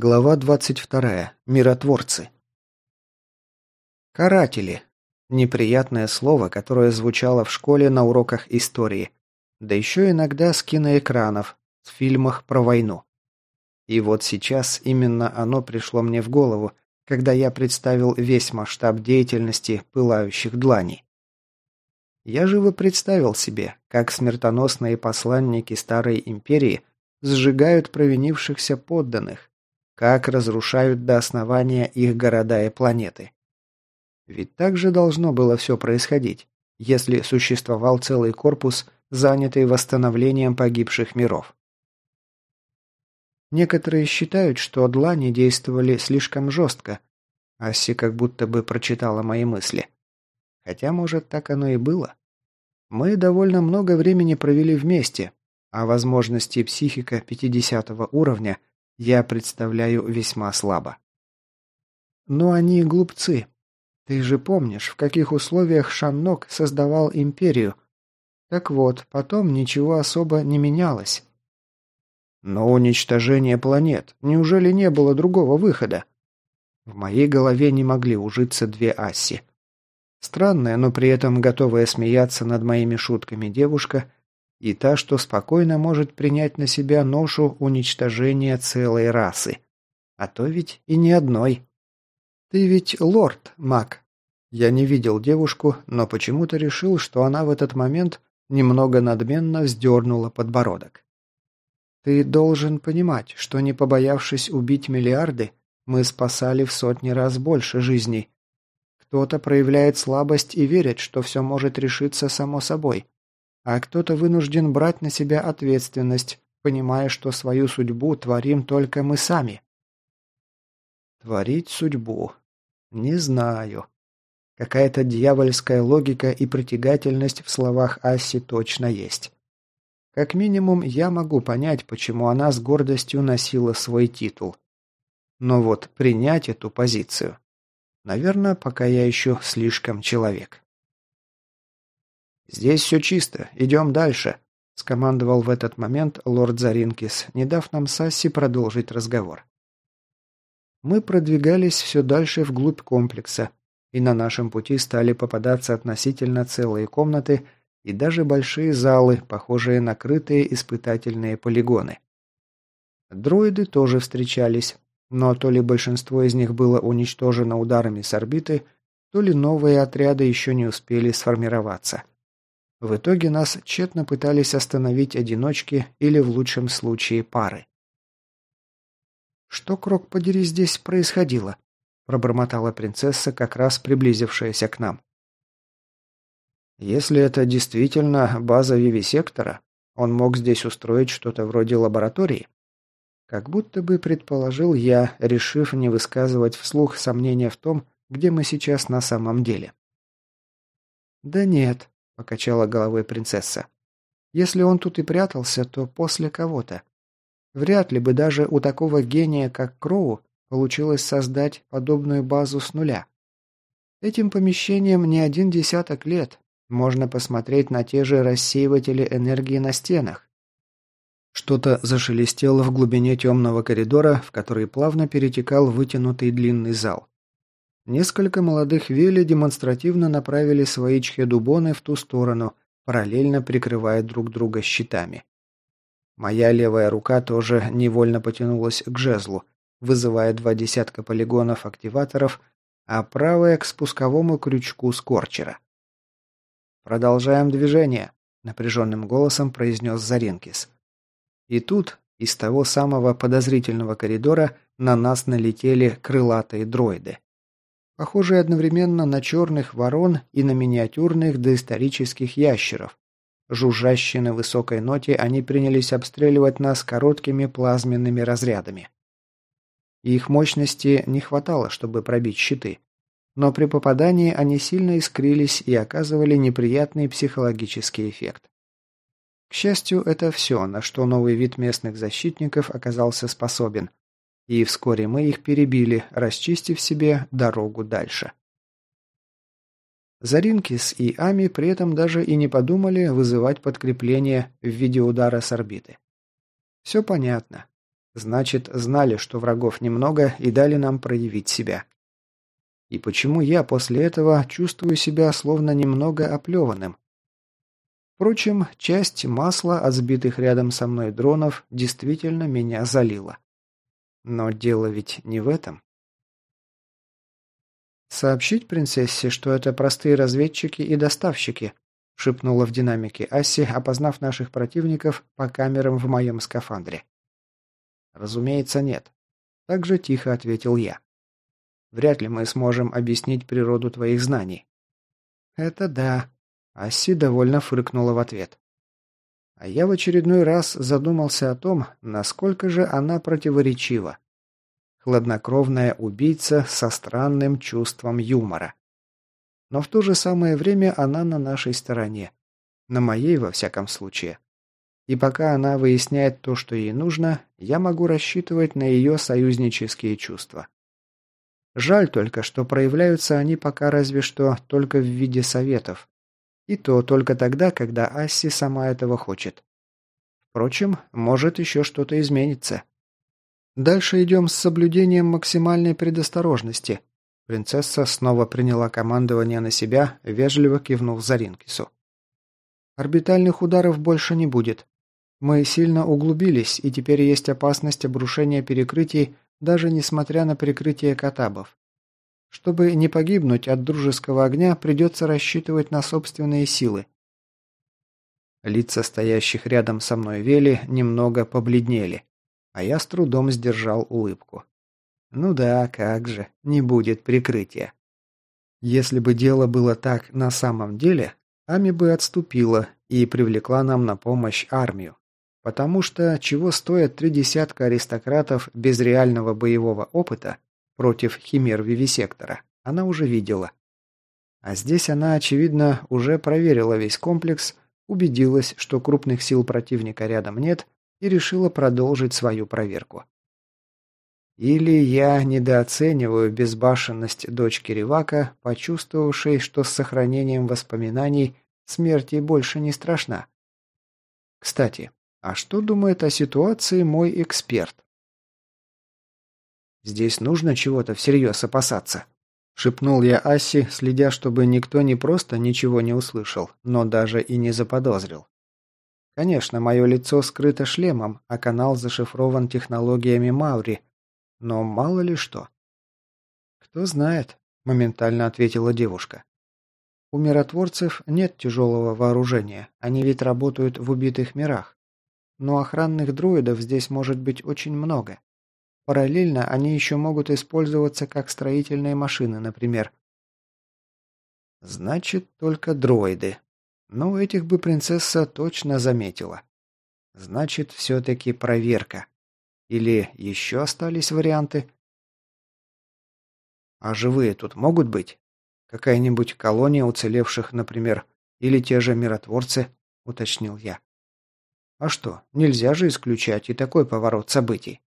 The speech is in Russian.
Глава 22. Миротворцы. Каратели. Неприятное слово, которое звучало в школе на уроках истории. Да еще иногда с киноэкранов, в фильмах про войну. И вот сейчас именно оно пришло мне в голову, когда я представил весь масштаб деятельности пылающих дланей. Я живо представил себе, как смертоносные посланники Старой Империи сжигают провинившихся подданных, как разрушают до основания их города и планеты. Ведь так же должно было все происходить, если существовал целый корпус, занятый восстановлением погибших миров. Некоторые считают, что длани действовали слишком жестко. Асси как будто бы прочитала мои мысли. Хотя, может, так оно и было. Мы довольно много времени провели вместе, а возможности психика 50 уровня я представляю весьма слабо. Но они глупцы. Ты же помнишь, в каких условиях Шаннок создавал империю. Так вот, потом ничего особо не менялось. Но уничтожение планет. Неужели не было другого выхода? В моей голове не могли ужиться две Асси. Странная, но при этом готовая смеяться над моими шутками девушка и та, что спокойно может принять на себя ношу уничтожения целой расы. А то ведь и не одной. Ты ведь лорд, маг. Я не видел девушку, но почему-то решил, что она в этот момент немного надменно вздернула подбородок. Ты должен понимать, что не побоявшись убить миллиарды, мы спасали в сотни раз больше жизней. Кто-то проявляет слабость и верит, что все может решиться само собой а кто-то вынужден брать на себя ответственность, понимая, что свою судьбу творим только мы сами. Творить судьбу. Не знаю. Какая-то дьявольская логика и притягательность в словах Асси точно есть. Как минимум, я могу понять, почему она с гордостью носила свой титул. Но вот принять эту позицию... Наверное, пока я еще слишком человек. «Здесь все чисто. Идем дальше», – скомандовал в этот момент лорд Заринкис, не дав нам с Асси продолжить разговор. Мы продвигались все дальше вглубь комплекса, и на нашем пути стали попадаться относительно целые комнаты и даже большие залы, похожие на крытые испытательные полигоны. Дроиды тоже встречались, но то ли большинство из них было уничтожено ударами с орбиты, то ли новые отряды еще не успели сформироваться. В итоге нас тщетно пытались остановить одиночки или, в лучшем случае, пары. «Что, крок подери, здесь происходило?» – пробормотала принцесса, как раз приблизившаяся к нам. «Если это действительно база Вивисектора, он мог здесь устроить что-то вроде лаборатории?» Как будто бы предположил я, решив не высказывать вслух сомнения в том, где мы сейчас на самом деле. «Да нет», покачала головой принцесса. Если он тут и прятался, то после кого-то. Вряд ли бы даже у такого гения, как Кроу, получилось создать подобную базу с нуля. Этим помещением не один десяток лет. Можно посмотреть на те же рассеиватели энергии на стенах. Что-то зашелестело в глубине темного коридора, в который плавно перетекал вытянутый длинный зал. Несколько молодых вели демонстративно направили свои чхедубоны в ту сторону, параллельно прикрывая друг друга щитами. Моя левая рука тоже невольно потянулась к жезлу, вызывая два десятка полигонов активаторов, а правая к спусковому крючку скорчера. «Продолжаем движение», — напряженным голосом произнес Заринкис. И тут, из того самого подозрительного коридора, на нас налетели крылатые дроиды похожие одновременно на черных ворон и на миниатюрных доисторических ящеров. Жужжащие на высокой ноте, они принялись обстреливать нас короткими плазменными разрядами. Их мощности не хватало, чтобы пробить щиты. Но при попадании они сильно искрились и оказывали неприятный психологический эффект. К счастью, это все, на что новый вид местных защитников оказался способен, и вскоре мы их перебили, расчистив себе дорогу дальше. Заринкис и Ами при этом даже и не подумали вызывать подкрепление в виде удара с орбиты. Все понятно. Значит, знали, что врагов немного и дали нам проявить себя. И почему я после этого чувствую себя словно немного оплеванным? Впрочем, часть масла от сбитых рядом со мной дронов действительно меня залила. Но дело ведь не в этом. «Сообщить принцессе, что это простые разведчики и доставщики», шепнула в динамике Асси, опознав наших противников по камерам в моем скафандре. «Разумеется, нет», – так же тихо ответил я. «Вряд ли мы сможем объяснить природу твоих знаний». «Это да», – Асси довольно фыркнула в ответ. А я в очередной раз задумался о том, насколько же она противоречива. Хладнокровная убийца со странным чувством юмора. Но в то же самое время она на нашей стороне. На моей, во всяком случае. И пока она выясняет то, что ей нужно, я могу рассчитывать на ее союзнические чувства. Жаль только, что проявляются они пока разве что только в виде советов. И то только тогда, когда Асси сама этого хочет. Впрочем, может еще что-то изменится. Дальше идем с соблюдением максимальной предосторожности. Принцесса снова приняла командование на себя, вежливо кивнув Заринкису. Орбитальных ударов больше не будет. Мы сильно углубились, и теперь есть опасность обрушения перекрытий, даже несмотря на прикрытие катабов. Чтобы не погибнуть от дружеского огня, придется рассчитывать на собственные силы. Лица стоящих рядом со мной Вели немного побледнели, а я с трудом сдержал улыбку. Ну да, как же, не будет прикрытия. Если бы дело было так на самом деле, Ами бы отступила и привлекла нам на помощь армию. Потому что чего стоят три десятка аристократов без реального боевого опыта против химер Вивисектора, она уже видела. А здесь она, очевидно, уже проверила весь комплекс, убедилась, что крупных сил противника рядом нет, и решила продолжить свою проверку. Или я недооцениваю безбашенность дочки Ревака, почувствовавшей, что с сохранением воспоминаний смерти больше не страшна. Кстати, а что думает о ситуации мой эксперт? Здесь нужно чего-то всерьез опасаться. Шепнул я Аси, следя, чтобы никто не просто ничего не услышал, но даже и не заподозрил. Конечно, мое лицо скрыто шлемом, а канал зашифрован технологиями Маури. Но мало ли что. «Кто знает», — моментально ответила девушка. «У миротворцев нет тяжелого вооружения, они ведь работают в убитых мирах. Но охранных дроидов здесь может быть очень много. Параллельно они еще могут использоваться как строительные машины, например. Значит, только дроиды. Ну, этих бы принцесса точно заметила. Значит, все-таки проверка. Или еще остались варианты? А живые тут могут быть? Какая-нибудь колония уцелевших, например, или те же миротворцы, уточнил я. А что, нельзя же исключать и такой поворот событий.